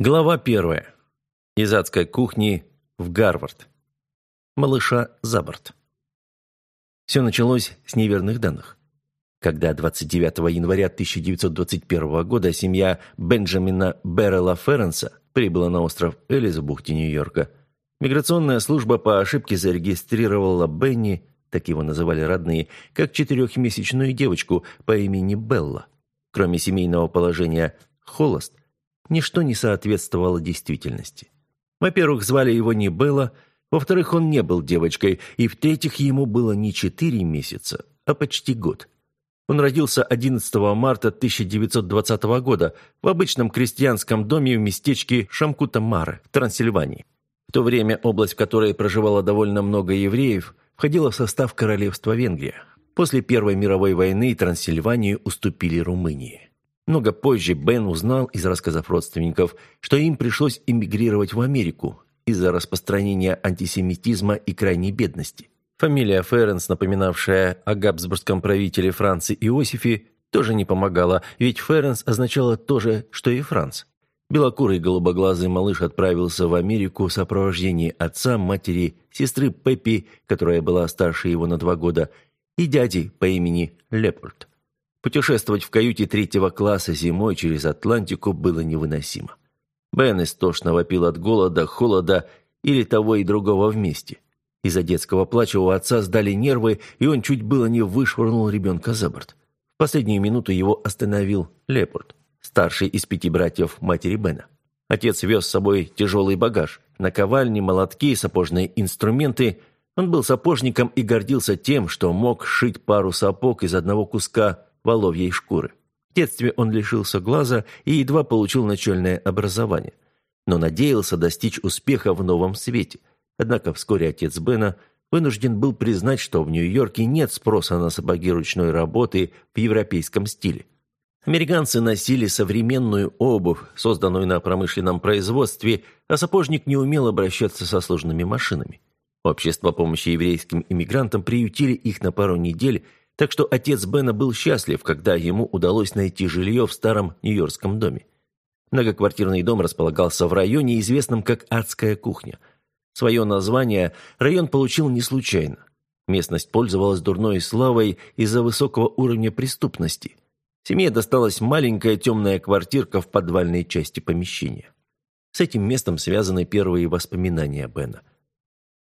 Глава первая. Из адской кухни в Гарвард. Малыша за борт. Все началось с неверных данных. Когда 29 января 1921 года семья Бенджамина Беррелла Ференса прибыла на остров Элис в бухте Нью-Йорка, миграционная служба по ошибке зарегистрировала Бенни, так его называли родные, как четырехмесячную девочку по имени Белла. Кроме семейного положения «холост», ничто не соответствовало действительности. Во-первых, звали его не Белла, во-вторых, он не был девочкой, и в-третьих, ему было не четыре месяца, а почти год. Он родился 11 марта 1920 года в обычном крестьянском доме в местечке Шамкута-Маре в Трансильвании. В то время область, в которой проживало довольно много евреев, входила в состав королевства Венгрия. После Первой мировой войны Трансильванию уступили Румынии. Много позже Бен узнал из рассказов родственников, что им пришлось эмигрировать в Америку из-за распространения антисемитизма и крайней бедности. Фамилия Ференс, напоминавшая о габсбургском правителе Франции Иосифе, тоже не помогала, ведь Ференс означало то же, что и Франц. Белокурый голубоглазый малыш отправился в Америку в сопровождении отца, матери, сестры Пеппи, которая была старше его на два года, и дяди по имени Лепольд. Путешествовать в каюте третьего класса зимой через Атлантику было невыносимо. Бен истошно вопил от голода, холода или того и другого вместе. Из-за детского плача у отца сдали нервы, и он чуть было не вышвырнул ребенка за борт. В последнюю минуту его остановил Лепорт, старший из пяти братьев матери Бена. Отец вез с собой тяжелый багаж, наковальни, молотки, сапожные инструменты. Он был сапожником и гордился тем, что мог сшить пару сапог из одного куска воловьей шкуры. В детстве он лишился глаза и едва получил начальное образование, но надеялся достичь успеха в новом свете. Однако вскоре отец Бена вынужден был признать, что в Нью-Йорке нет спроса на сапоги ручной работы в европейском стиле. Американцы носили современную обувь, созданную на промышленном производстве, а сапожник не умел обращаться со сложными машинами. Общество помощи еврейским иммигрантам приютили их на пару недель так что отец Бена был счастлив, когда ему удалось найти жилье в старом нью-йоркском доме. Многоквартирный дом располагался в районе, известном как «Адская кухня». Свое название район получил не случайно. Местность пользовалась дурной славой из-за высокого уровня преступности. Семье досталась маленькая темная квартирка в подвальной части помещения. С этим местом связаны первые воспоминания Бена.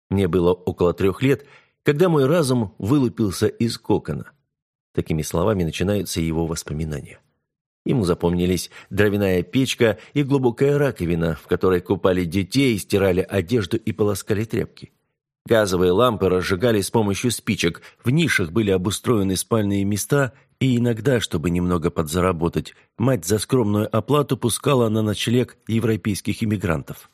Мне было около трех лет – когда мой разум вылупился из кокона. Такими словами начинаются его воспоминания. Ему запомнились дровяная печка и глубокая раковина, в которой купали детей, стирали одежду и полоскали тряпки. Газовые лампы разжигали с помощью спичек, в нишах были обустроены спальные места, и иногда, чтобы немного подзаработать, мать за скромную оплату пускала на ночлег европейских иммигрантов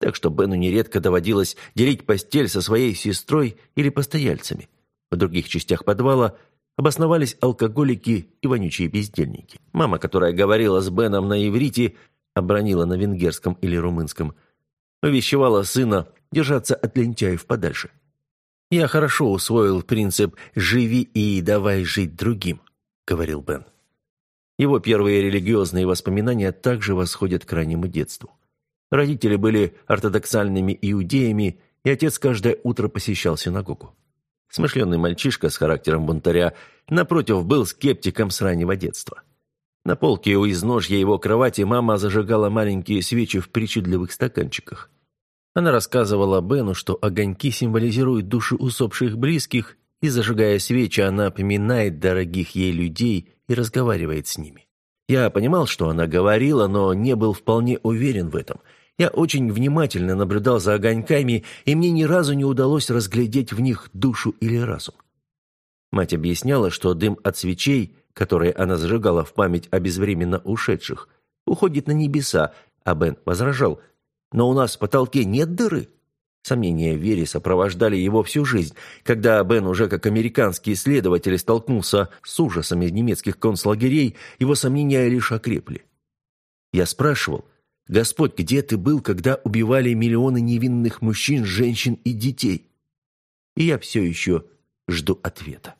так что Бену нередко доводилось делить постель со своей сестрой или постояльцами. В других частях подвала обосновались алкоголики и вонючие бездельники. Мама, которая говорила с Беном на иврите, обронила на венгерском или румынском, увещевала сына держаться от лентяев подальше. «Я хорошо усвоил принцип «живи и давай жить другим», — говорил Бен. Его первые религиозные воспоминания также восходят к раннему детству. Родители были ортодоксальными иудеями, и отец каждое утро посещал синагогу. Смышленый мальчишка с характером бунтаря, напротив, был скептиком с раннего детства. На полке у изножья его кровати мама зажигала маленькие свечи в причудливых стаканчиках. Она рассказывала Бену, что огоньки символизируют души усопших близких, и, зажигая свечи, она поминает дорогих ей людей и разговаривает с ними. Я понимал, что она говорила, но не был вполне уверен в этом – я очень внимательно наблюдал за огоньками, и мне ни разу не удалось разглядеть в них душу или разум. Мать объясняла, что дым от свечей, которые она зажигала в память о безвременно ушедших, уходит на небеса, а Бен возражал, «Но у нас в потолке нет дыры». Сомнения вере сопровождали его всю жизнь. Когда Бен уже как американский исследователь столкнулся с ужасами немецких концлагерей, его сомнения лишь окрепли. Я спрашивал, Господь, где ты был, когда убивали миллионы невинных мужчин, женщин и детей? И я все еще жду ответа.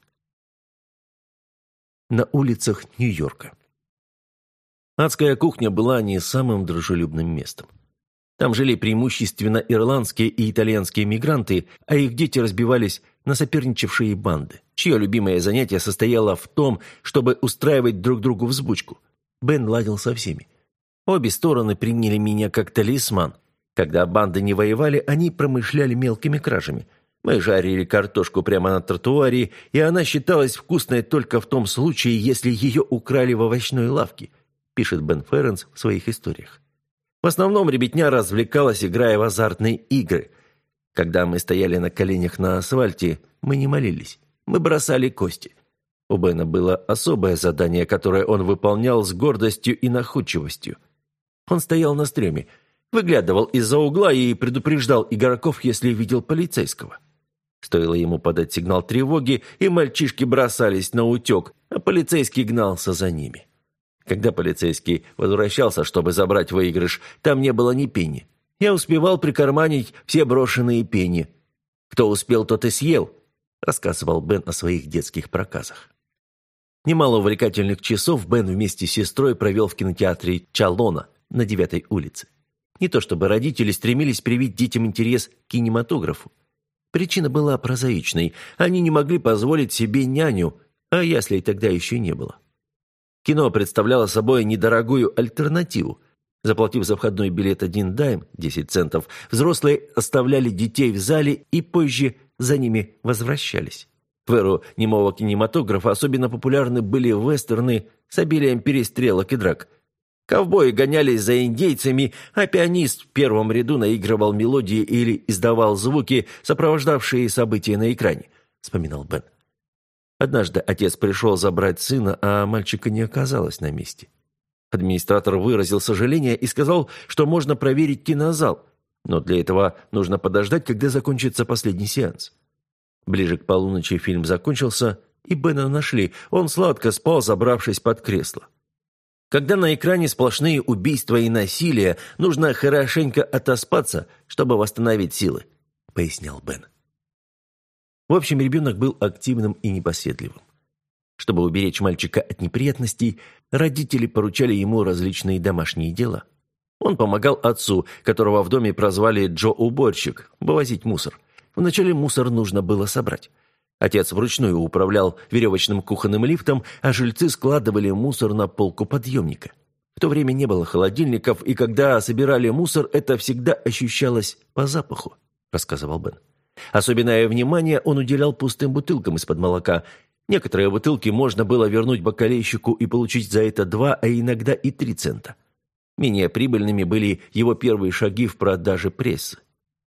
На улицах Нью-Йорка. Адская кухня была не самым дружелюбным местом. Там жили преимущественно ирландские и итальянские мигранты, а их дети разбивались на соперничавшие банды, чье любимое занятие состояло в том, чтобы устраивать друг другу взбучку. Бен ладил со всеми. Обе стороны приняли меня как талисман. Когда банды не воевали, они промышляли мелкими кражами. Мы жарили картошку прямо на тротуаре, и она считалась вкусной только в том случае, если ее украли в овощной лавке, пишет Бен Ференс в своих историях. В основном ребятня развлекалась, играя в азартные игры. Когда мы стояли на коленях на асфальте, мы не молились. Мы бросали кости. У Бена было особое задание, которое он выполнял с гордостью и находчивостью. Он стоял на стреме, выглядывал из-за угла и предупреждал игроков, если видел полицейского. Стоило ему подать сигнал тревоги, и мальчишки бросались на утек, а полицейский гнался за ними. Когда полицейский возвращался, чтобы забрать выигрыш, там не было ни пени. Я успевал прикарманить все брошенные пени. Кто успел, тот и съел, рассказывал Бен о своих детских проказах. Немало увлекательных часов Бен вместе с сестрой провел в кинотеатре Чалона на девятой улице. Не то чтобы родители стремились привить детям интерес к кинематографу. Причина была прозаичной. Они не могли позволить себе няню, а яслей тогда еще не было. Кино представляло собой недорогую альтернативу. Заплатив за входной билет один дайм, 10 центов, взрослые оставляли детей в зале и позже за ними возвращались. В эру немого кинематографа особенно популярны были вестерны с обилием перестрелок и драк. Ковбои гонялись за индейцами, а пианист в первом ряду наигрывал мелодии или издавал звуки, сопровождавшие события на экране, вспоминал Бен. Однажды отец пришел забрать сына, а мальчика не оказалось на месте. Администратор выразил сожаление и сказал, что можно проверить кинозал, но для этого нужно подождать, когда закончится последний сеанс. Ближе к полуночи фильм закончился, и Бена нашли. Он сладко спал, забравшись под кресло. Когда на экране сплошные убийства и насилие, нужно хорошенько отоспаться, чтобы восстановить силы, пояснял Бен. В общем, ребенок был активным и непоседливым. Чтобы уберечь мальчика от неприятностей, родители поручали ему различные домашние дела. Он помогал отцу, которого в доме прозвали Джо-уборщик, вывозить мусор. Вначале мусор нужно было собрать. Отец вручную управлял веревочным кухонным лифтом, а жильцы складывали мусор на полку подъемника. В то время не было холодильников, и когда собирали мусор, это всегда ощущалось по запаху, рассказывал Бен. Особенное внимание он уделял пустым бутылкам из-под молока. Некоторые бутылки можно было вернуть бакалейщику и получить за это два, а иногда и три цента. Менее прибыльными были его первые шаги в продаже прессы.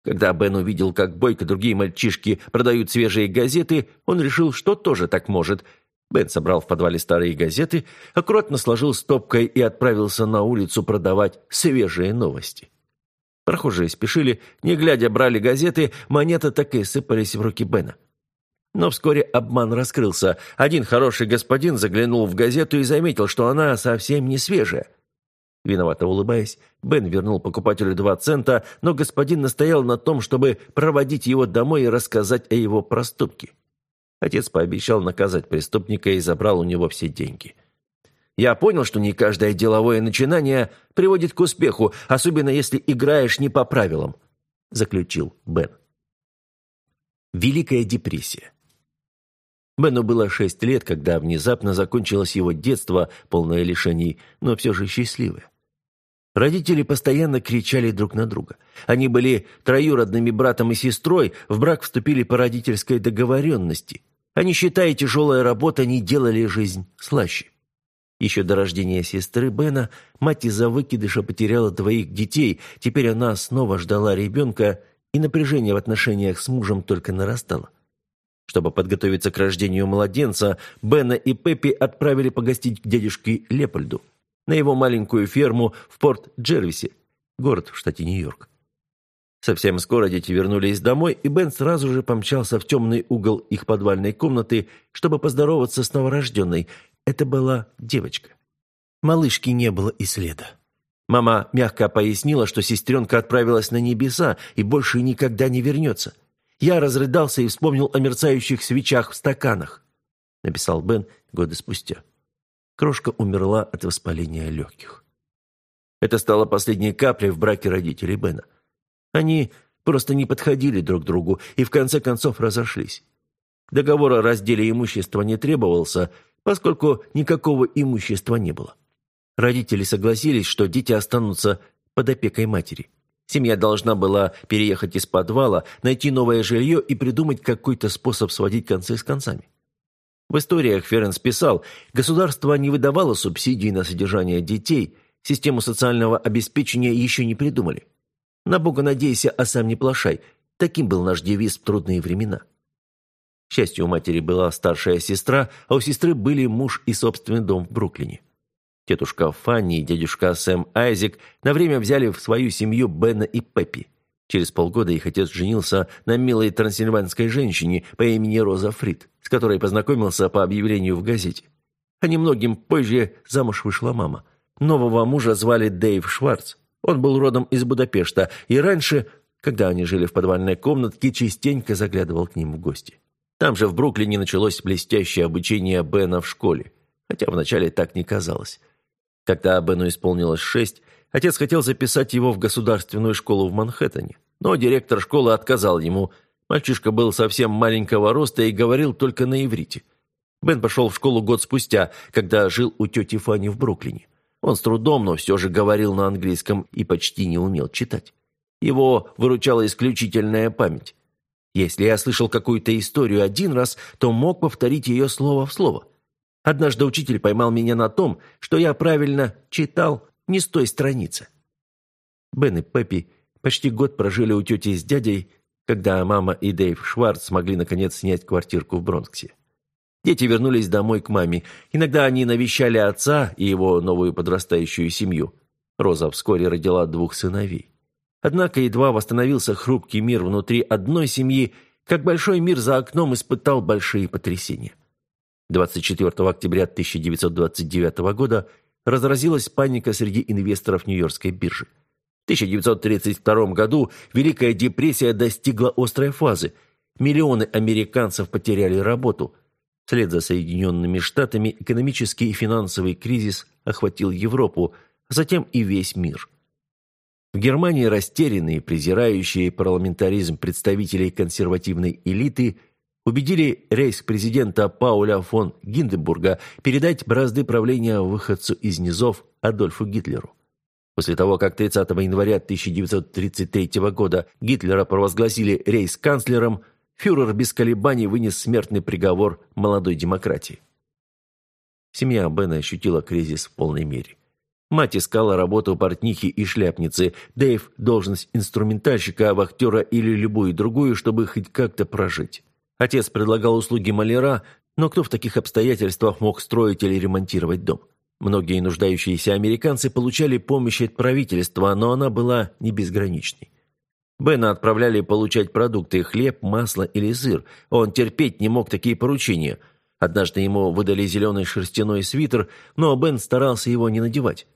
Когда Бен увидел, как Бойко другие мальчишки продают свежие газеты, он решил, что тоже так может. Бен собрал в подвале старые газеты, аккуратно сложил стопкой и отправился на улицу продавать свежие новости. Прохожие спешили, не глядя брали газеты, монеты так и сыпались в руки Бена. Но вскоре обман раскрылся. Один хороший господин заглянул в газету и заметил, что она совсем не свежая. Виновато улыбаясь, Бен вернул покупателю два цента, но господин настоял на том, чтобы проводить его домой и рассказать о его проступке. Отец пообещал наказать преступника и забрал у него все деньги. Я понял, что не каждое деловое начинание приводит к успеху, особенно если играешь не по правилам», – заключил Бен. Великая депрессия. Бену было шесть лет, когда внезапно закончилось его детство, полное лишений, но все же счастливое. Родители постоянно кричали друг на друга. Они были троюродными братом и сестрой, в брак вступили по родительской договоренности. Они, считая тяжелая работа, не делали жизнь слаще. Еще до рождения сестры Бена мать из-за выкидыша потеряла двоих детей, теперь она снова ждала ребенка, и напряжение в отношениях с мужем только нарастало. Чтобы подготовиться к рождению младенца, Бена и Пеппи отправили погостить к дядюшке Лепольду на его маленькую ферму в порт Джервисе, город в штате Нью-Йорк. Совсем скоро дети вернулись домой, и Бен сразу же помчался в темный угол их подвальной комнаты, чтобы поздороваться с новорожденной, это была девочка. Малышки не было и следа. Мама мягко пояснила, что сестренка отправилась на небеса и больше никогда не вернется. Я разрыдался и вспомнил о мерцающих свечах в стаканах, написал Бен годы спустя. крошка умерла от воспаления легких. Это стало последней каплей в браке родителей Бена. Они просто не подходили друг другу и в конце концов разошлись. Договор о разделе имущества не требовался, поскольку никакого имущества не было. Родители согласились, что дети останутся под опекой матери. Семья должна была переехать из подвала, найти новое жилье и придумать какой-то способ сводить концы с концами. В историях Ференс писал, государство не выдавало субсидий на содержание детей, систему социального обеспечения еще не придумали. На Бога надейся, а сам не плашай. Таким был наш девиз в трудные времена. К счастью, у матери была старшая сестра, а у сестры были муж и собственный дом в Бруклине. Тетушка Фанни и дядюшка Сэм Айзек на время взяли в свою семью Бена и Пеппи. Через полгода их отец женился на милой трансильванской женщине по имени Роза Фрид, с которой познакомился по объявлению в газете. А немногим позже замуж вышла мама. Нового мужа звали Дэйв Шварц. Он был родом из Будапешта, и раньше, когда они жили в подвальной комнатке, частенько заглядывал к ним в гости. Там же в Бруклине началось блестящее обучение Бена в школе, хотя вначале так не казалось. Когда Бену исполнилось шесть, отец хотел записать его в государственную школу в Манхэттене, но директор школы отказал ему. Мальчишка был совсем маленького роста и говорил только на иврите. Бен пошел в школу год спустя, когда жил у тети Фани в Бруклине. Он с трудом, но все же говорил на английском и почти не умел читать. Его выручала исключительная память. Если я слышал какую-то историю один раз, то мог повторить ее слово в слово – Однажды учитель поймал меня на том, что я правильно читал не с той страницы. Бен и Пеппи почти год прожили у тети с дядей, когда мама и Дэйв Шварц смогли наконец снять квартирку в Бронксе. Дети вернулись домой к маме. Иногда они навещали отца и его новую подрастающую семью. Роза вскоре родила двух сыновей. Однако едва восстановился хрупкий мир внутри одной семьи, как большой мир за окном испытал большие потрясения. 24 октября 1929 года разразилась паника среди инвесторов Нью-Йоркской биржи. В 1932 году Великая депрессия достигла острой фазы. Миллионы американцев потеряли работу. Вслед за Соединенными Штатами экономический и финансовый кризис охватил Европу, а затем и весь мир. В Германии растерянные, презирающие парламентаризм представителей консервативной элиты – убедили рейс-президента Пауля фон Гинденбурга передать бразды правления выходцу из низов Адольфу Гитлеру. После того, как 30 января 1933 года Гитлера провозгласили рейс-канцлером, фюрер без колебаний вынес смертный приговор молодой демократии. Семья Бена ощутила кризис в полной мере. Мать искала работу портнихи и шляпницы, Дэйв – должность инструментальщика, вахтера или любую другую, чтобы хоть как-то прожить. Отец предлагал услуги маляра, но кто в таких обстоятельствах мог строить или ремонтировать дом? Многие нуждающиеся американцы получали помощь от правительства, но она была не безграничной. Бена отправляли получать продукты – хлеб, масло или сыр. Он терпеть не мог такие поручения. Однажды ему выдали зеленый шерстяной свитер, но Бен старался его не надевать.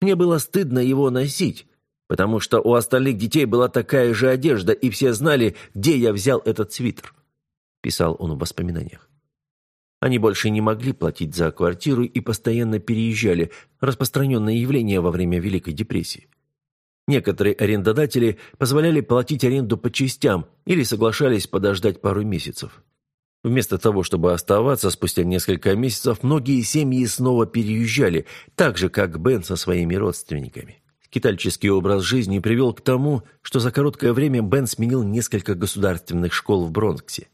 Мне было стыдно его носить, потому что у остальных детей была такая же одежда, и все знали, где я взял этот свитер писал он в воспоминаниях. Они больше не могли платить за квартиру и постоянно переезжали, распространенное явление во время Великой депрессии. Некоторые арендодатели позволяли платить аренду по частям или соглашались подождать пару месяцев. Вместо того, чтобы оставаться спустя несколько месяцев, многие семьи снова переезжали, так же, как Бен со своими родственниками. Скитальческий образ жизни привел к тому, что за короткое время Бен сменил несколько государственных школ в Бронксе.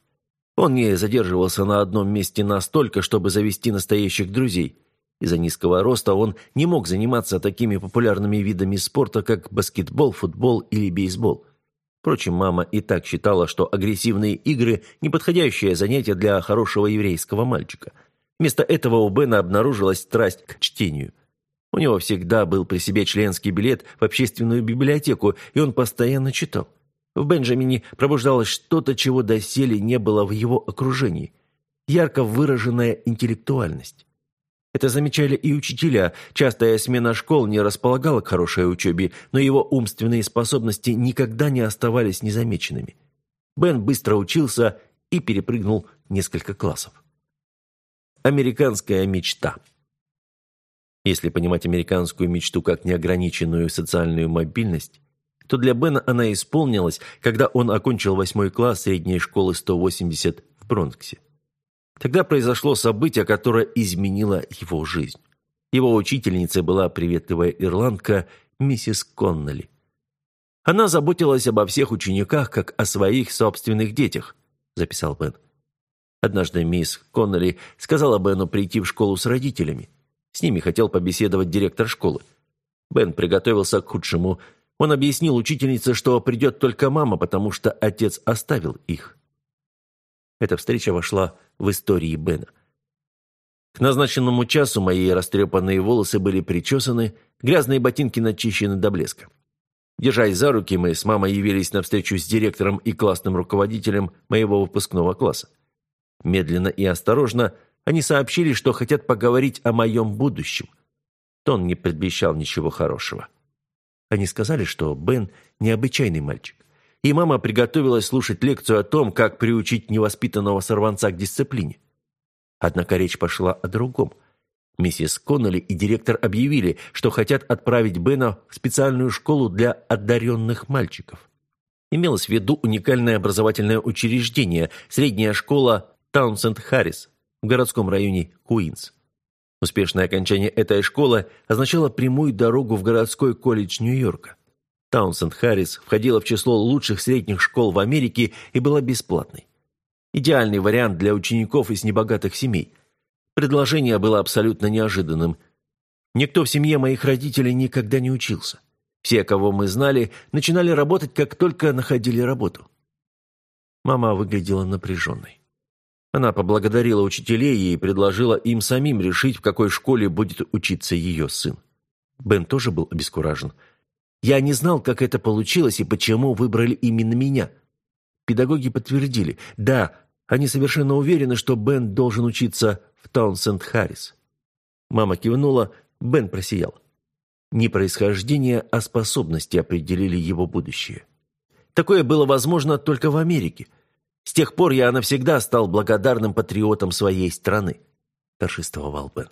Он не задерживался на одном месте настолько, чтобы завести настоящих друзей. Из-за низкого роста он не мог заниматься такими популярными видами спорта, как баскетбол, футбол или бейсбол. Впрочем, мама и так считала, что агрессивные игры – неподходящее занятие для хорошего еврейского мальчика. Вместо этого у Бена обнаружилась страсть к чтению. У него всегда был при себе членский билет в общественную библиотеку, и он постоянно читал. В Бенджамине пробуждалось что-то, чего доселе не было в его окружении. Ярко выраженная интеллектуальность. Это замечали и учителя. Частая смена школ не располагала к хорошей учебе, но его умственные способности никогда не оставались незамеченными. Бен быстро учился и перепрыгнул несколько классов. Американская мечта. Если понимать американскую мечту как неограниченную социальную мобильность, то для Бена она исполнилась, когда он окончил восьмой класс средней школы 180 в Бронксе. Тогда произошло событие, которое изменило его жизнь. Его учительницей была приветливая ирландка миссис Конноли. Она заботилась обо всех учениках, как о своих собственных детях, записал Бен. Однажды мисс Конноли сказала Бену прийти в школу с родителями. С ними хотел побеседовать директор школы. Бен приготовился к худшему. Он объяснил учительнице, что придет только мама, потому что отец оставил их. Эта встреча вошла в истории Бена. К назначенному часу мои растрепанные волосы были причесаны, грязные ботинки начищены до блеска. Держась за руки, мы с мамой явились на встречу с директором и классным руководителем моего выпускного класса. Медленно и осторожно они сообщили, что хотят поговорить о моем будущем. Тон не предвещал ничего хорошего. Они сказали, что Бен – необычайный мальчик. И мама приготовилась слушать лекцию о том, как приучить невоспитанного сорванца к дисциплине. Однако речь пошла о другом. Миссис Конноли и директор объявили, что хотят отправить Бена в специальную школу для одаренных мальчиков. Имелось в виду уникальное образовательное учреждение, средняя школа Таунсенд-Харрис, в городском районе Куинс. Успешное окончание этой школы означало прямую дорогу в городской колледж Нью-Йорка. Таунсенд-Харрис входила в число лучших средних школ в Америке и была бесплатной. Идеальный вариант для учеников из небогатых семей. Предложение было абсолютно неожиданным. Никто в семье моих родителей никогда не учился. Все, кого мы знали, начинали работать, как только находили работу. Мама выглядела напряженной. Она поблагодарила учителей и предложила им самим решить, в какой школе будет учиться ее сын. Бен тоже был обескуражен. Я не знал, как это получилось и почему выбрали именно меня. Педагоги подтвердили, да, они совершенно уверены, что Бен должен учиться в Таунсенд-Харрис. Мама кивнула, Бен просиял. Не происхождение, а способности определили его будущее. Такое было возможно только в Америке – с тех пор я навсегда стал благодарным патриотом своей страны», – торжествовал Бен.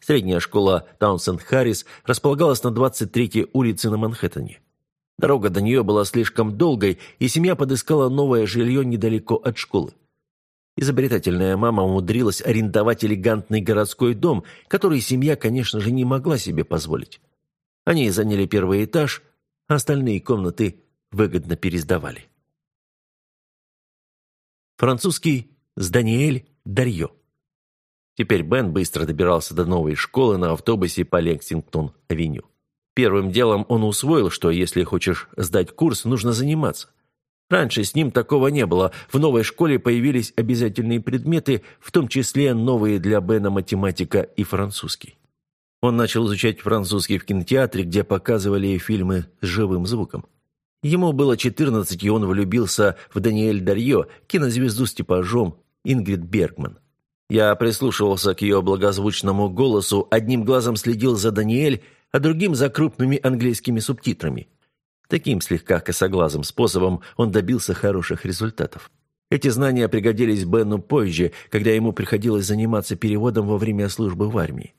Средняя школа Таунсенд-Харрис располагалась на 23-й улице на Манхэттене. Дорога до нее была слишком долгой, и семья подыскала новое жилье недалеко от школы. Изобретательная мама умудрилась арендовать элегантный городской дом, который семья, конечно же, не могла себе позволить. Они заняли первый этаж, а остальные комнаты выгодно пересдавали. Французский с Даниэль Дарьё. Теперь Бен быстро добирался до новой школы на автобусе по Лексингтон-авеню. Первым делом он усвоил, что если хочешь сдать курс, нужно заниматься. Раньше с ним такого не было. В новой школе появились обязательные предметы, в том числе новые для Бена математика и французский. Он начал изучать французский в кинотеатре, где показывали фильмы с живым звуком. Ему было 14, и он влюбился в Даниэль Дарье, кинозвезду с типажом Ингрид Бергман. Я прислушивался к ее благозвучному голосу, одним глазом следил за Даниэль, а другим за крупными английскими субтитрами. Таким слегка косоглазым способом он добился хороших результатов. Эти знания пригодились Бену позже, когда ему приходилось заниматься переводом во время службы в армии.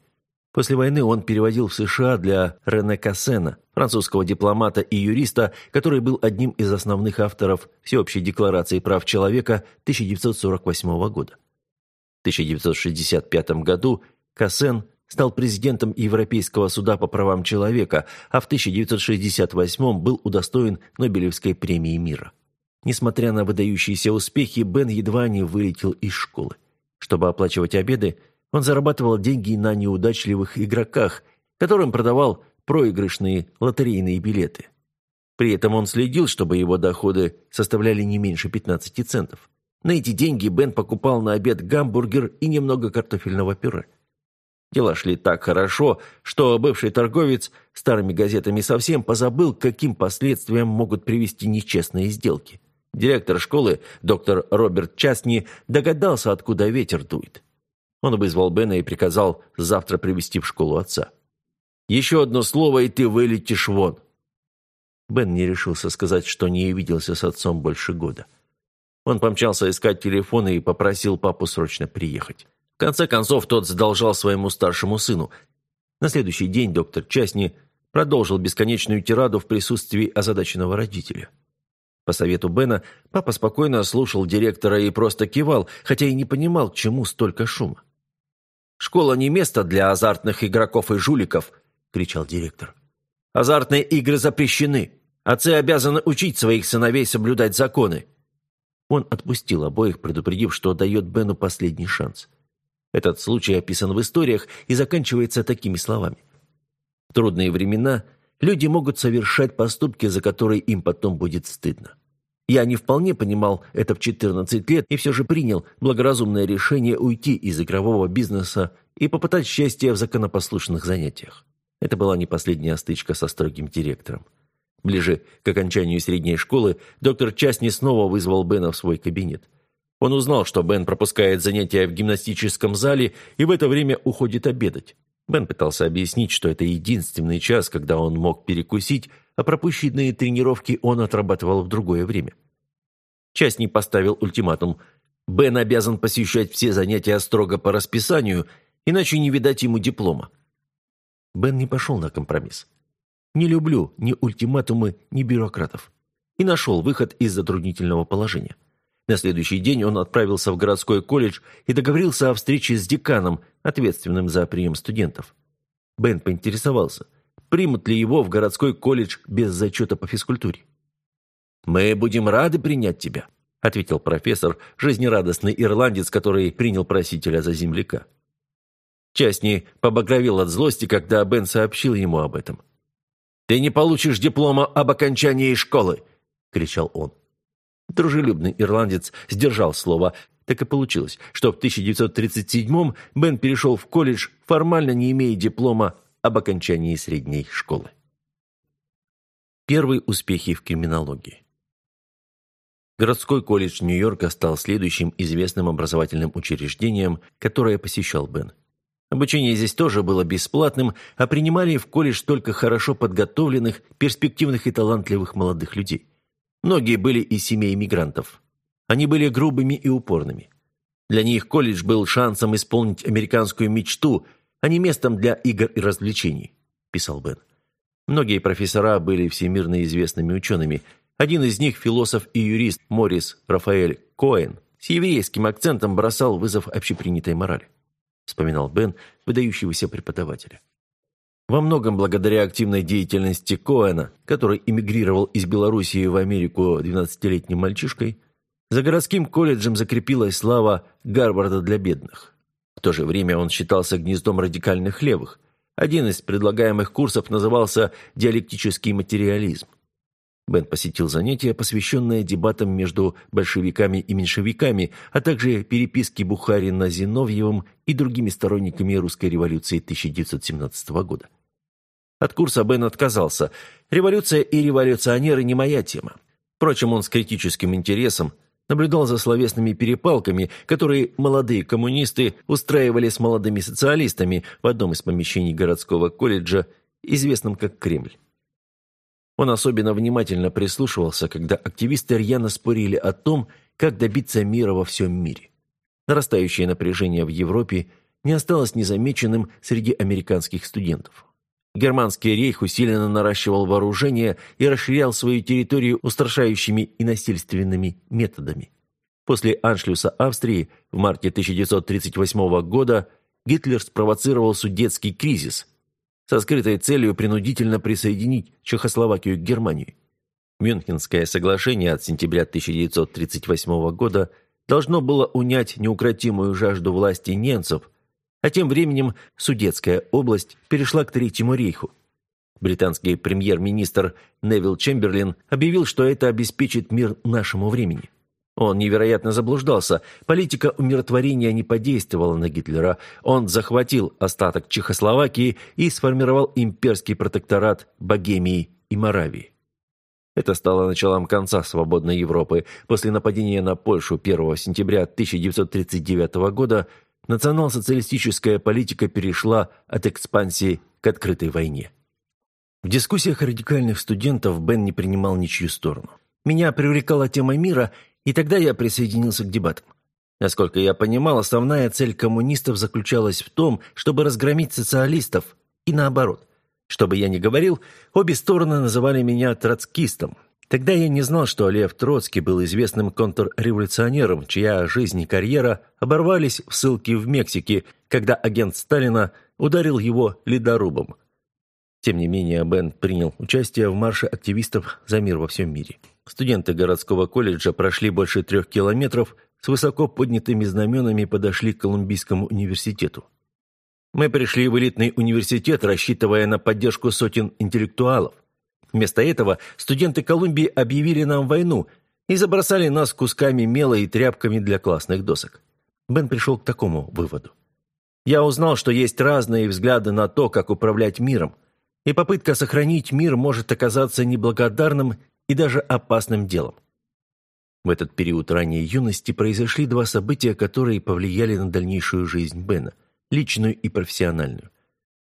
После войны он переводил в США для Рене Кассена, французского дипломата и юриста, который был одним из основных авторов Всеобщей декларации прав человека 1948 года. В 1965 году Кассен стал президентом Европейского суда по правам человека, а в 1968 был удостоен Нобелевской премии мира. Несмотря на выдающиеся успехи, Бен едва не вылетел из школы. Чтобы оплачивать обеды, он зарабатывал деньги на неудачливых игроках, которым продавал проигрышные лотерейные билеты. При этом он следил, чтобы его доходы составляли не меньше 15 центов. На эти деньги Бен покупал на обед гамбургер и немного картофельного пюре. Дела шли так хорошо, что бывший торговец старыми газетами совсем позабыл, каким последствиям могут привести нечестные сделки. Директор школы, доктор Роберт Частни, догадался, откуда ветер дует. Он вызвал Бена и приказал завтра привести в школу отца. «Еще одно слово, и ты вылетишь вон!» Бен не решился сказать, что не виделся с отцом больше года. Он помчался искать телефон и попросил папу срочно приехать. В конце концов, тот задолжал своему старшему сыну. На следующий день доктор Часни продолжил бесконечную тираду в присутствии озадаченного родителя. По совету Бена папа спокойно слушал директора и просто кивал, хотя и не понимал, к чему столько шума. «Школа не место для азартных игроков и жуликов», — кричал директор. «Азартные игры запрещены. Отцы обязаны учить своих сыновей соблюдать законы». Он отпустил обоих, предупредив, что дает Бену последний шанс. Этот случай описан в историях и заканчивается такими словами. В трудные времена люди могут совершать поступки, за которые им потом будет стыдно. Я не вполне понимал это в 14 лет и все же принял благоразумное решение уйти из игрового бизнеса и попытать счастье в законопослушных занятиях. Это была не последняя стычка со строгим директором. Ближе к окончанию средней школы доктор Частни снова вызвал Бена в свой кабинет. Он узнал, что Бен пропускает занятия в гимнастическом зале и в это время уходит обедать. Бен пытался объяснить, что это единственный час, когда он мог перекусить, а пропущенные тренировки он отрабатывал в другое время. Часть не поставил ультиматум. Бен обязан посещать все занятия строго по расписанию, иначе не видать ему диплома. Бен не пошел на компромисс. Не люблю ни ультиматумы, ни бюрократов. И нашел выход из затруднительного положения. На следующий день он отправился в городской колледж и договорился о встрече с деканом, ответственным за прием студентов. Бен поинтересовался – примут ли его в городской колледж без зачета по физкультуре. «Мы будем рады принять тебя», — ответил профессор, жизнерадостный ирландец, который принял просителя за земляка. Частни побагровел от злости, когда Бен сообщил ему об этом. «Ты не получишь диплома об окончании школы!» — кричал он. Дружелюбный ирландец сдержал слово. Так и получилось, что в 1937-м Бен перешел в колледж, формально не имея диплома об окончании средней школы. Первые успехи в криминологии. Городской колледж Нью-Йорка стал следующим известным образовательным учреждением, которое посещал Бен. Обучение здесь тоже было бесплатным, а принимали в колледж только хорошо подготовленных, перспективных и талантливых молодых людей. Многие были из семей иммигрантов. Они были грубыми и упорными. Для них колледж был шансом исполнить американскую мечту – а не местом для игр и развлечений», – писал Бен. Многие профессора были всемирно известными учеными. Один из них – философ и юрист Морис Рафаэль Коэн, с еврейским акцентом бросал вызов общепринятой морали, вспоминал Бен, выдающегося преподавателя. Во многом благодаря активной деятельности Коэна, который эмигрировал из Белоруссии в Америку 12-летним мальчишкой, за городским колледжем закрепилась слава Гарварда для бедных. В то же время он считался гнездом радикальных левых. Один из предлагаемых курсов назывался «диалектический материализм». Бен посетил занятия, посвященные дебатам между большевиками и меньшевиками, а также переписке Бухарина Зиновьевым и другими сторонниками русской революции 1917 года. От курса Бен отказался. Революция и революционеры не моя тема. Впрочем, он с критическим интересом наблюдал за словесными перепалками, которые молодые коммунисты устраивали с молодыми социалистами в одном из помещений городского колледжа, известном как Кремль. Он особенно внимательно прислушивался, когда активисты рьяно спорили о том, как добиться мира во всем мире. Нарастающее напряжение в Европе не осталось незамеченным среди американских студентов. Германский рейх усиленно наращивал вооружение и расширял свою территорию устрашающими и насильственными методами. После аншлюса Австрии в марте 1938 года Гитлер спровоцировал судетский кризис со скрытой целью принудительно присоединить Чехословакию к Германии. Мюнхенское соглашение от сентября 1938 года должно было унять неукротимую жажду власти немцев – а тем временем Судетская область перешла к Третьему рейху. Британский премьер-министр Невил Чемберлин объявил, что это обеспечит мир нашему времени. Он невероятно заблуждался. Политика умиротворения не подействовала на Гитлера. Он захватил остаток Чехословакии и сформировал имперский протекторат Богемии и Моравии. Это стало началом конца свободной Европы. После нападения на Польшу 1 сентября 1939 года национал-социалистическая политика перешла от экспансии к открытой войне. В дискуссиях радикальных студентов Бен не принимал ничью сторону. Меня привлекала тема мира, и тогда я присоединился к дебатам. Насколько я понимал, основная цель коммунистов заключалась в том, чтобы разгромить социалистов и наоборот. Что бы я ни говорил, обе стороны называли меня троцкистом. Тогда я не знал, что Лев Троцкий был известным контрреволюционером, чья жизнь и карьера оборвались в ссылке в Мексике, когда агент Сталина ударил его ледорубом. Тем не менее, Бен принял участие в марше активистов за мир во всем мире. Студенты городского колледжа прошли больше трех километров, с высоко поднятыми знаменами подошли к Колумбийскому университету. Мы пришли в элитный университет, рассчитывая на поддержку сотен интеллектуалов. Вместо этого студенты Колумбии объявили нам войну и забросали нас кусками мела и тряпками для классных досок. Бен пришел к такому выводу. Я узнал, что есть разные взгляды на то, как управлять миром, и попытка сохранить мир может оказаться неблагодарным и даже опасным делом. В этот период ранней юности произошли два события, которые повлияли на дальнейшую жизнь Бена – личную и профессиональную.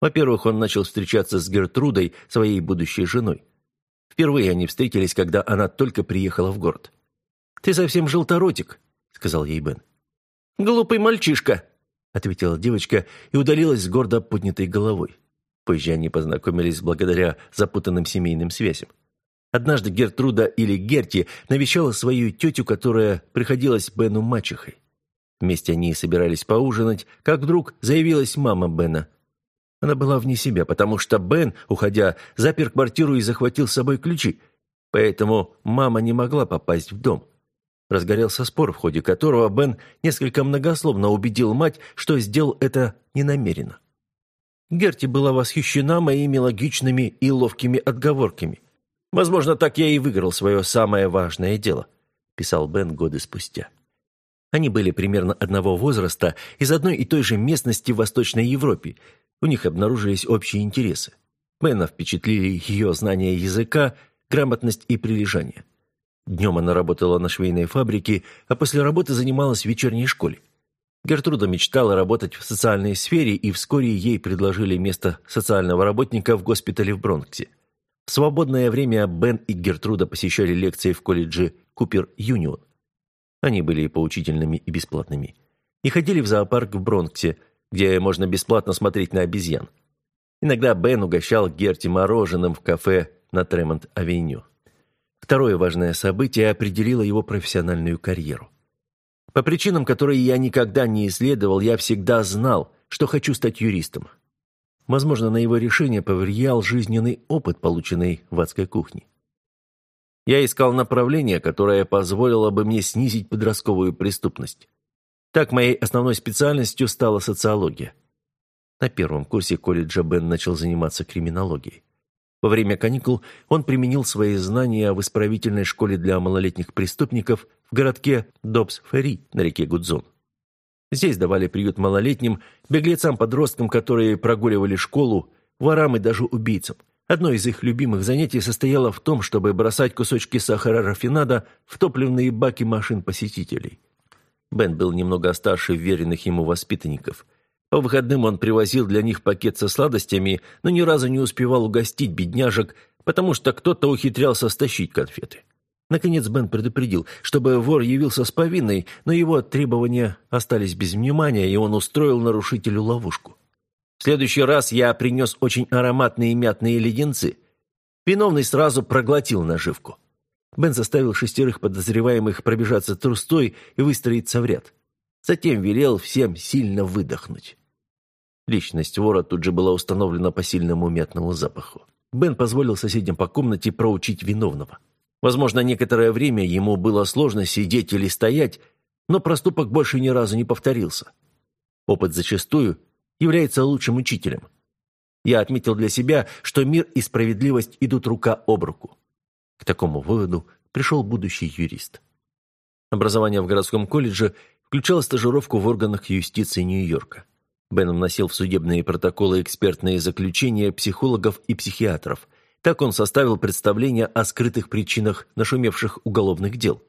Во-первых, он начал встречаться с Гертрудой, своей будущей женой. Впервые они встретились, когда она только приехала в город. «Ты совсем желторотик», — сказал ей Бен. «Глупый мальчишка», — ответила девочка и удалилась с гордо поднятой головой. Позже они познакомились благодаря запутанным семейным связям. Однажды Гертруда или Герти навещала свою тетю, которая приходилась Бену мачехой. Вместе они собирались поужинать, как вдруг заявилась мама Бена. Она была вне себя, потому что Бен, уходя, запер квартиру и захватил с собой ключи. Поэтому мама не могла попасть в дом. Разгорелся спор, в ходе которого Бен несколько многословно убедил мать, что сделал это ненамеренно. Герти была восхищена моими логичными и ловкими отговорками. «Возможно, так я и выиграл свое самое важное дело», – писал Бен годы спустя. Они были примерно одного возраста, из одной и той же местности в Восточной Европе. У них обнаружились общие интересы. Мэна впечатлили ее знания языка, грамотность и прилежание. Днем она работала на швейной фабрике, а после работы занималась в вечерней школе. Гертруда мечтала работать в социальной сфере, и вскоре ей предложили место социального работника в госпитале в Бронксе. В свободное время Бен и Гертруда посещали лекции в колледже Купер Юнион. Они были и поучительными, и бесплатными. И ходили в зоопарк в Бронксе, где можно бесплатно смотреть на обезьян. Иногда Бен угощал Герти мороженым в кафе на Тремонт-авеню. Второе важное событие определило его профессиональную карьеру. По причинам, которые я никогда не исследовал, я всегда знал, что хочу стать юристом. Возможно, на его решение повлиял жизненный опыт, полученный в адской кухне. Я искал направление, которое позволило бы мне снизить подростковую преступность. Так моей основной специальностью стала социология. На первом курсе колледжа Бен начал заниматься криминологией. Во время каникул он применил свои знания в исправительной школе для малолетних преступников в городке Добс-Ферри на реке Гудзон. Здесь давали приют малолетним, беглецам-подросткам, которые прогуливали школу, ворам и даже убийцам. Одно из их любимых занятий состояло в том, чтобы бросать кусочки сахара рафинада в топливные баки машин посетителей. Бен был немного старше веренных ему воспитанников. По выходным он привозил для них пакет со сладостями, но ни разу не успевал угостить бедняжек, потому что кто-то ухитрялся стащить конфеты. Наконец Бен предупредил, чтобы вор явился с повинной, но его требования остались без внимания, и он устроил нарушителю ловушку. В следующий раз я принес очень ароматные мятные леденцы. Виновный сразу проглотил наживку. Бен заставил шестерых подозреваемых пробежаться трустой и выстроиться в ряд. Затем велел всем сильно выдохнуть. Личность вора тут же была установлена по сильному мятному запаху. Бен позволил соседям по комнате проучить виновного. Возможно, некоторое время ему было сложно сидеть или стоять, но проступок больше ни разу не повторился. Опыт зачастую является лучшим учителем. Я отметил для себя, что мир и справедливость идут рука об руку. К такому выводу пришел будущий юрист. Образование в городском колледже включало стажировку в органах юстиции Нью-Йорка. Бен вносил в судебные протоколы экспертные заключения психологов и психиатров. Так он составил представление о скрытых причинах нашумевших уголовных дел.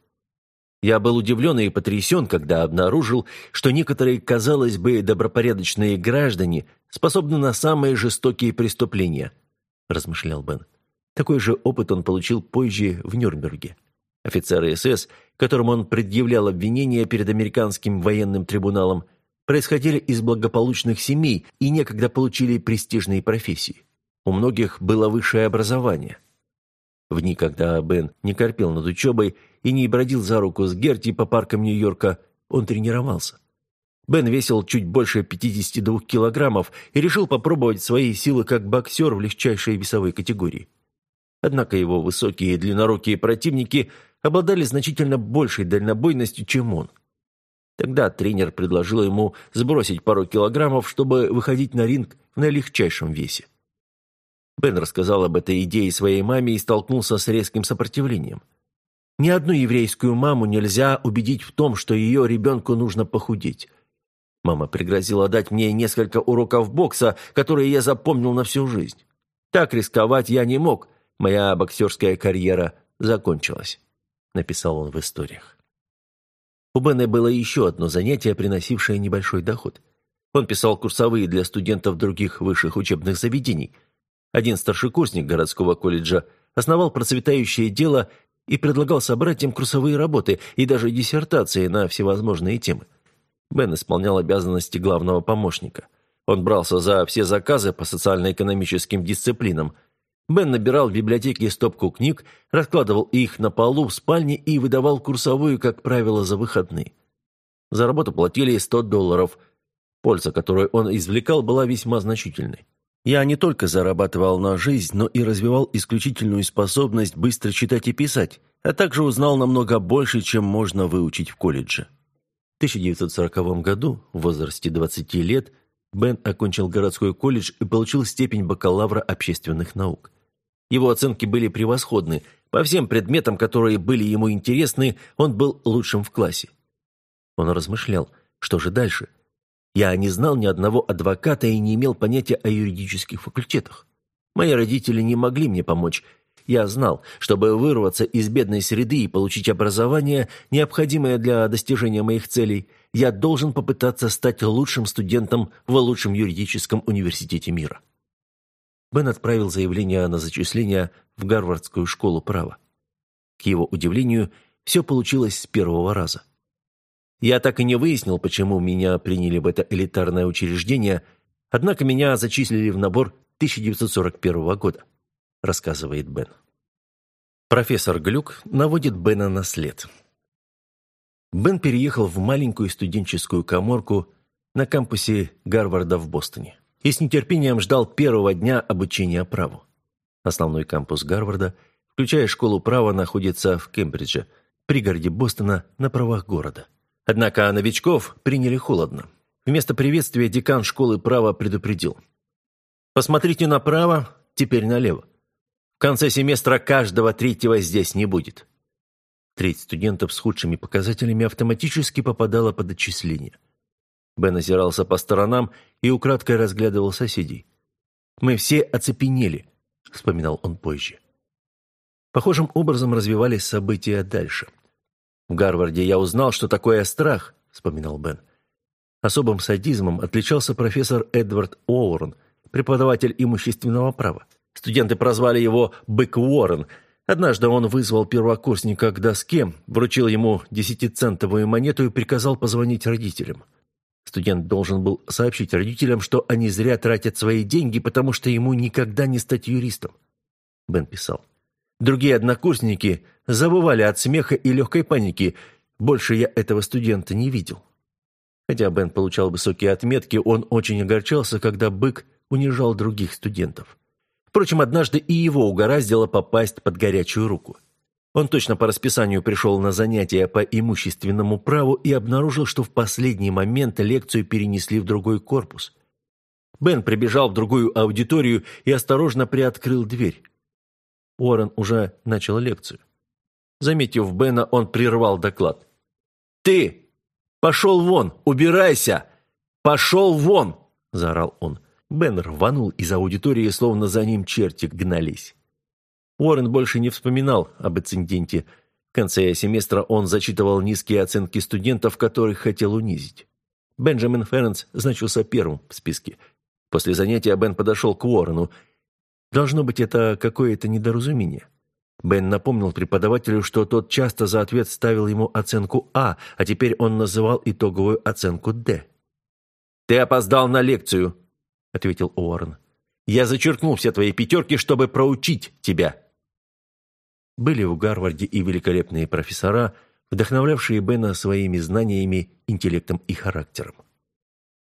Я был удивлен и потрясен, когда обнаружил, что некоторые, казалось бы, добропорядочные граждане способны на самые жестокие преступления, размышлял Бен. Такой же опыт он получил позже в Нюрнберге. Офицеры СС, которым он предъявлял обвинения перед американским военным трибуналом, происходили из благополучных семей и некогда получили престижные профессии. У многих было высшее образование. В дни, когда Бен не корпел над учебой и не бродил за руку с Герти по паркам Нью-Йорка, он тренировался. Бен весил чуть больше 52 килограммов и решил попробовать свои силы как боксер в легчайшей весовой категории. Однако его высокие и длиннорукие противники обладали значительно большей дальнобойностью, чем он. Тогда тренер предложил ему сбросить пару килограммов, чтобы выходить на ринг на легчайшем весе. Бен рассказал об этой идее своей маме и столкнулся с резким сопротивлением. Ни одну еврейскую маму нельзя убедить в том, что ее ребенку нужно похудеть. Мама пригрозила дать мне несколько уроков бокса, которые я запомнил на всю жизнь. Так рисковать я не мог. Моя боксерская карьера закончилась», — написал он в историях. У Бена было еще одно занятие, приносившее небольшой доход. Он писал курсовые для студентов других высших учебных заведений — один старшекурсник городского колледжа основал процветающее дело и предлагал собрать им курсовые работы и даже диссертации на всевозможные темы. Бен исполнял обязанности главного помощника. Он брался за все заказы по социально-экономическим дисциплинам. Бен набирал в библиотеке стопку книг, раскладывал их на полу в спальне и выдавал курсовую, как правило, за выходные. За работу платили 100 долларов. Польза, которую он извлекал, была весьма значительной. Я не только зарабатывал на жизнь, но и развивал исключительную способность быстро читать и писать, а также узнал намного больше, чем можно выучить в колледже. В 1940 году, в возрасте 20 лет, Бен окончил городской колледж и получил степень бакалавра общественных наук. Его оценки были превосходны. По всем предметам, которые были ему интересны, он был лучшим в классе. Он размышлял, что же дальше – я не знал ни одного адвоката и не имел понятия о юридических факультетах. Мои родители не могли мне помочь. Я знал, чтобы вырваться из бедной среды и получить образование, необходимое для достижения моих целей, я должен попытаться стать лучшим студентом в лучшем юридическом университете мира. Бен отправил заявление на зачисление в Гарвардскую школу права. К его удивлению, все получилось с первого раза. Я так и не выяснил, почему меня приняли в это элитарное учреждение, однако меня зачислили в набор 1941 года, рассказывает Бен. Профессор Глюк наводит Бена на след. Бен переехал в маленькую студенческую коморку на кампусе Гарварда в Бостоне и с нетерпением ждал первого дня обучения праву. Основной кампус Гарварда, включая школу права, находится в Кембридже, пригороде Бостона на правах города. Однако новичков приняли холодно. Вместо приветствия декан школы права предупредил. «Посмотрите направо, теперь налево. В конце семестра каждого третьего здесь не будет». Треть студентов с худшими показателями автоматически попадала под отчисление. Бен озирался по сторонам и украдкой разглядывал соседей. «Мы все оцепенели», — вспоминал он позже. Похожим образом развивались события дальше — в Гарварде я узнал, что такое страх, вспоминал Бен. Особым садизмом отличался профессор Эдвард Уоррен, преподаватель имущественного права. Студенты прозвали его «Бык Уоррен». Однажды он вызвал первокурсника к доске, вручил ему десятицентовую монету и приказал позвонить родителям. Студент должен был сообщить родителям, что они зря тратят свои деньги, потому что ему никогда не стать юристом. Бен писал. Другие однокурсники забывали от смеха и легкой паники. Больше я этого студента не видел. Хотя Бен получал высокие отметки, он очень огорчался, когда бык унижал других студентов. Впрочем, однажды и его угораздило попасть под горячую руку. Он точно по расписанию пришел на занятия по имущественному праву и обнаружил, что в последний момент лекцию перенесли в другой корпус. Бен прибежал в другую аудиторию и осторожно приоткрыл дверь. Уоррен уже начал лекцию. Заметив Бена, он прервал доклад. «Ты! Пошел вон! Убирайся! Пошел вон!» – заорал он. Бен рванул из аудитории, словно за ним черти гнались. Уоррен больше не вспоминал об инциденте. В конце семестра он зачитывал низкие оценки студентов, которых хотел унизить. Бенджамин Ференс значился первым в списке. После занятия Бен подошел к Уоррену Должно быть, это какое-то недоразумение. Бен напомнил преподавателю, что тот часто за ответ ставил ему оценку А, а теперь он называл итоговую оценку Д. «Ты опоздал на лекцию», — ответил Уоррен. «Я зачеркнул все твои пятерки, чтобы проучить тебя». Были в Гарварде и великолепные профессора, вдохновлявшие Бена своими знаниями, интеллектом и характером.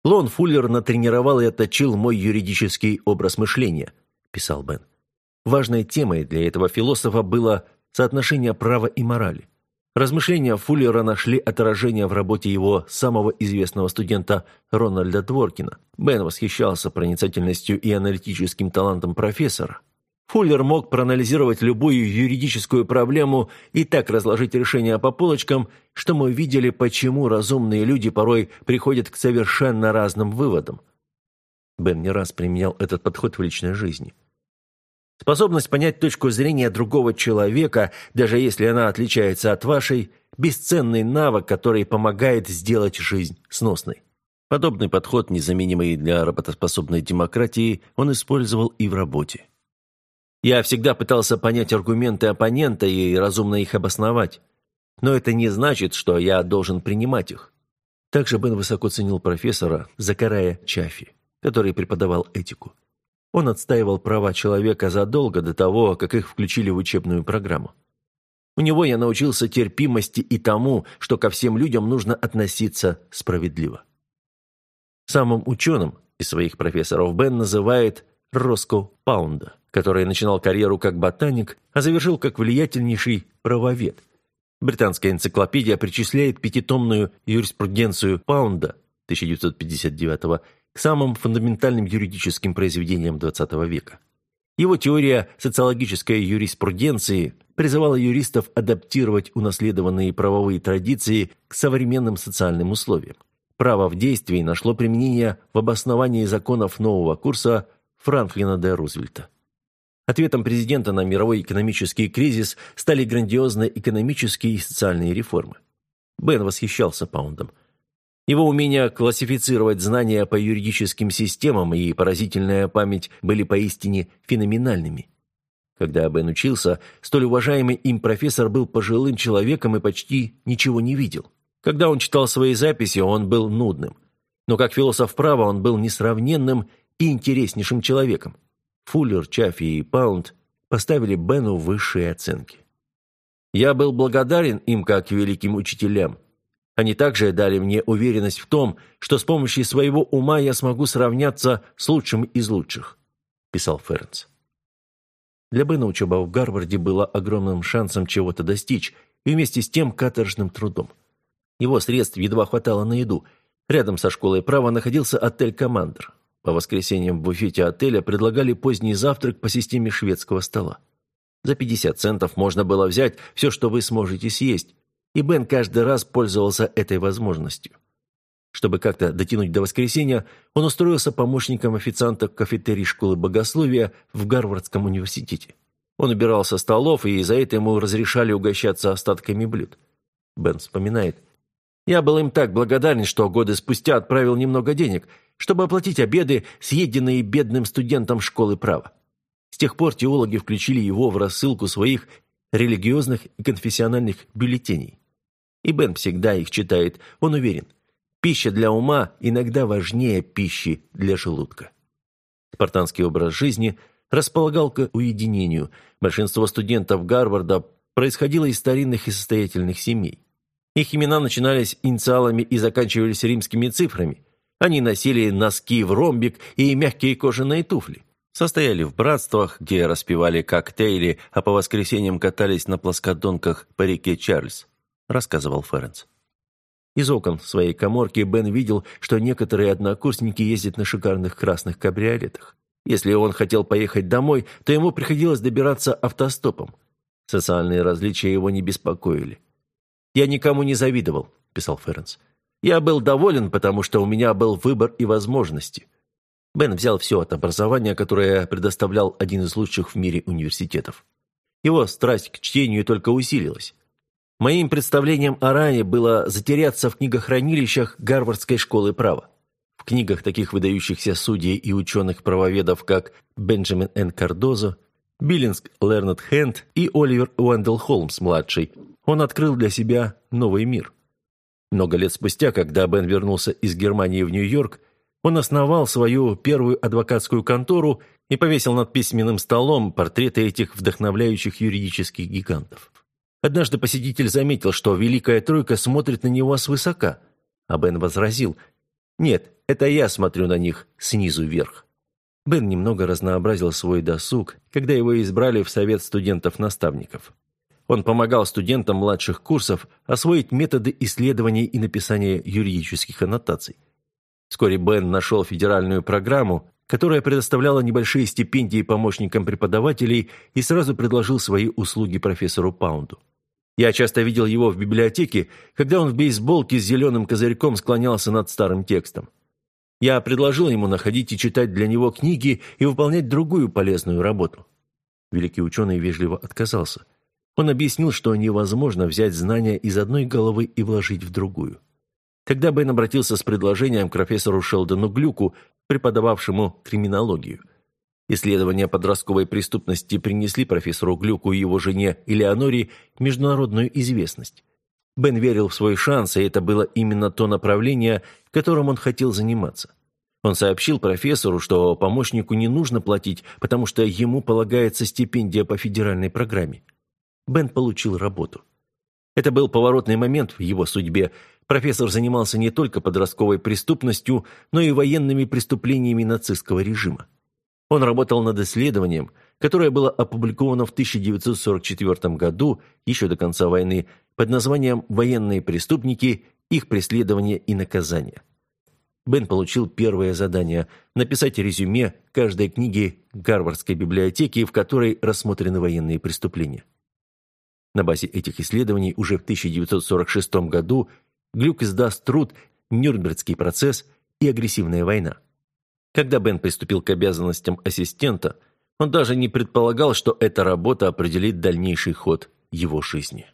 Лон Фуллер натренировал и отточил мой юридический образ мышления, писал Бен. Важной темой для этого философа было соотношение права и морали. Размышления Фуллера нашли отражение в работе его самого известного студента Рональда Дворкина. Бен восхищался проницательностью и аналитическим талантом профессора. Фуллер мог проанализировать любую юридическую проблему и так разложить решение по полочкам, что мы видели, почему разумные люди порой приходят к совершенно разным выводам. Бен не раз применял этот подход в личной жизни. Способность понять точку зрения другого человека, даже если она отличается от вашей, бесценный навык, который помогает сделать жизнь сносной. Подобный подход, незаменимый для работоспособной демократии, он использовал и в работе. Я всегда пытался понять аргументы оппонента и разумно их обосновать. Но это не значит, что я должен принимать их. Также Бен высоко ценил профессора Закарая Чафи, который преподавал этику. Он отстаивал права человека задолго до того, как их включили в учебную программу. У него я научился терпимости и тому, что ко всем людям нужно относиться справедливо. Самым ученым из своих профессоров Бен называет Роско Паунда, который начинал карьеру как ботаник, а завершил как влиятельнейший правовед. Британская энциклопедия причисляет пятитомную юриспруденцию Паунда 1959 к самым фундаментальным юридическим произведениям XX века. Его теория социологической юриспруденции призывала юристов адаптировать унаследованные правовые традиции к современным социальным условиям. Право в действии нашло применение в обосновании законов нового курса Франклина Д. Рузвельта. Ответом президента на мировой экономический кризис стали грандиозные экономические и социальные реформы. Бен восхищался Паундом – его умение классифицировать знания по юридическим системам и поразительная память были поистине феноменальными. Когда Бен учился, столь уважаемый им профессор был пожилым человеком и почти ничего не видел. Когда он читал свои записи, он был нудным. Но как философ права он был несравненным и интереснейшим человеком. Фуллер, Чаффи и Паунд поставили Бену высшие оценки. Я был благодарен им как великим учителям, они также дали мне уверенность в том, что с помощью своего ума я смогу сравняться с лучшим из лучших», – писал Фернс. Для Бена учеба в Гарварде была огромным шансом чего-то достичь и вместе с тем каторжным трудом. Его средств едва хватало на еду. Рядом со школой права находился отель «Командер». По воскресеньям в буфете отеля предлагали поздний завтрак по системе шведского стола. За 50 центов можно было взять все, что вы сможете съесть, и Бен каждый раз пользовался этой возможностью. Чтобы как-то дотянуть до воскресенья, он устроился помощником официанта кафетерии школы богословия в Гарвардском университете. Он убирал со столов, и за это ему разрешали угощаться остатками блюд. Бен вспоминает. «Я был им так благодарен, что годы спустя отправил немного денег, чтобы оплатить обеды, съеденные бедным студентам школы права. С тех пор теологи включили его в рассылку своих религиозных и конфессиональных бюллетеней. И Бен всегда их читает, он уверен. Пища для ума иногда важнее пищи для желудка. Спартанский образ жизни располагал к уединению. Большинство студентов Гарварда происходило из старинных и состоятельных семей. Их имена начинались инициалами и заканчивались римскими цифрами. Они носили носки в ромбик и мягкие кожаные туфли. Состояли в братствах, где распивали коктейли, а по воскресеньям катались на плоскодонках по реке Чарльз рассказывал Ференс. Из окон своей коморки Бен видел, что некоторые однокурсники ездят на шикарных красных кабриолетах. Если он хотел поехать домой, то ему приходилось добираться автостопом. Социальные различия его не беспокоили. «Я никому не завидовал», – писал Ференс. «Я был доволен, потому что у меня был выбор и возможности». Бен взял все от образования, которое предоставлял один из лучших в мире университетов. Его страсть к чтению только усилилась. Моим представлением о ране было затеряться в книгохранилищах Гарвардской школы права. В книгах таких выдающихся судей и ученых-правоведов, как Бенджамин Н. Кардозо, Биллинск Лернет Хенд и Оливер Уэндell Холмс-младший, он открыл для себя новый мир. Много лет спустя, когда Бен вернулся из Германии в Нью-Йорк, он основал свою первую адвокатскую контору и повесил над письменным столом портреты этих вдохновляющих юридических гигантов. Однажды посетитель заметил, что Великая Тройка смотрит на него свысока, а Бен возразил «Нет, это я смотрю на них снизу вверх». Бен немного разнообразил свой досуг, когда его избрали в совет студентов-наставников. Он помогал студентам младших курсов освоить методы исследования и написания юридических аннотаций. Вскоре Бен нашел федеральную программу, которая предоставляла небольшие стипендии помощникам преподавателей и сразу предложил свои услуги профессору Паунду. Я часто видел его в библиотеке, когда он в бейсболке с зеленым козырьком склонялся над старым текстом. Я предложил ему находить и читать для него книги и выполнять другую полезную работу. Великий ученый вежливо отказался. Он объяснил, что невозможно взять знания из одной головы и вложить в другую. Тогда Бен обратился с предложением к профессору Шелдону Глюку, преподававшему криминологию. Исследования подростковой преступности принесли профессору Глюку и его жене Элеоноре международную известность. Бен верил в свой шанс, и это было именно то направление, которым он хотел заниматься. Он сообщил профессору, что помощнику не нужно платить, потому что ему полагается стипендия по федеральной программе. Бен получил работу. Это был поворотный момент в его судьбе. Профессор занимался не только подростковой преступностью, но и военными преступлениями нацистского режима. Он работал над исследованием, которое было опубликовано в 1944 году, еще до конца войны, под названием «Военные преступники. Их преследование и наказание». Бен получил первое задание – написать резюме каждой книги Гарвардской библиотеки, в которой рассмотрены военные преступления. На базе этих исследований уже в 1946 году Глюк издаст труд «Нюрнбергский процесс и агрессивная война». Когда Бен приступил к обязанностям ассистента, он даже не предполагал, что эта работа определит дальнейший ход его жизни.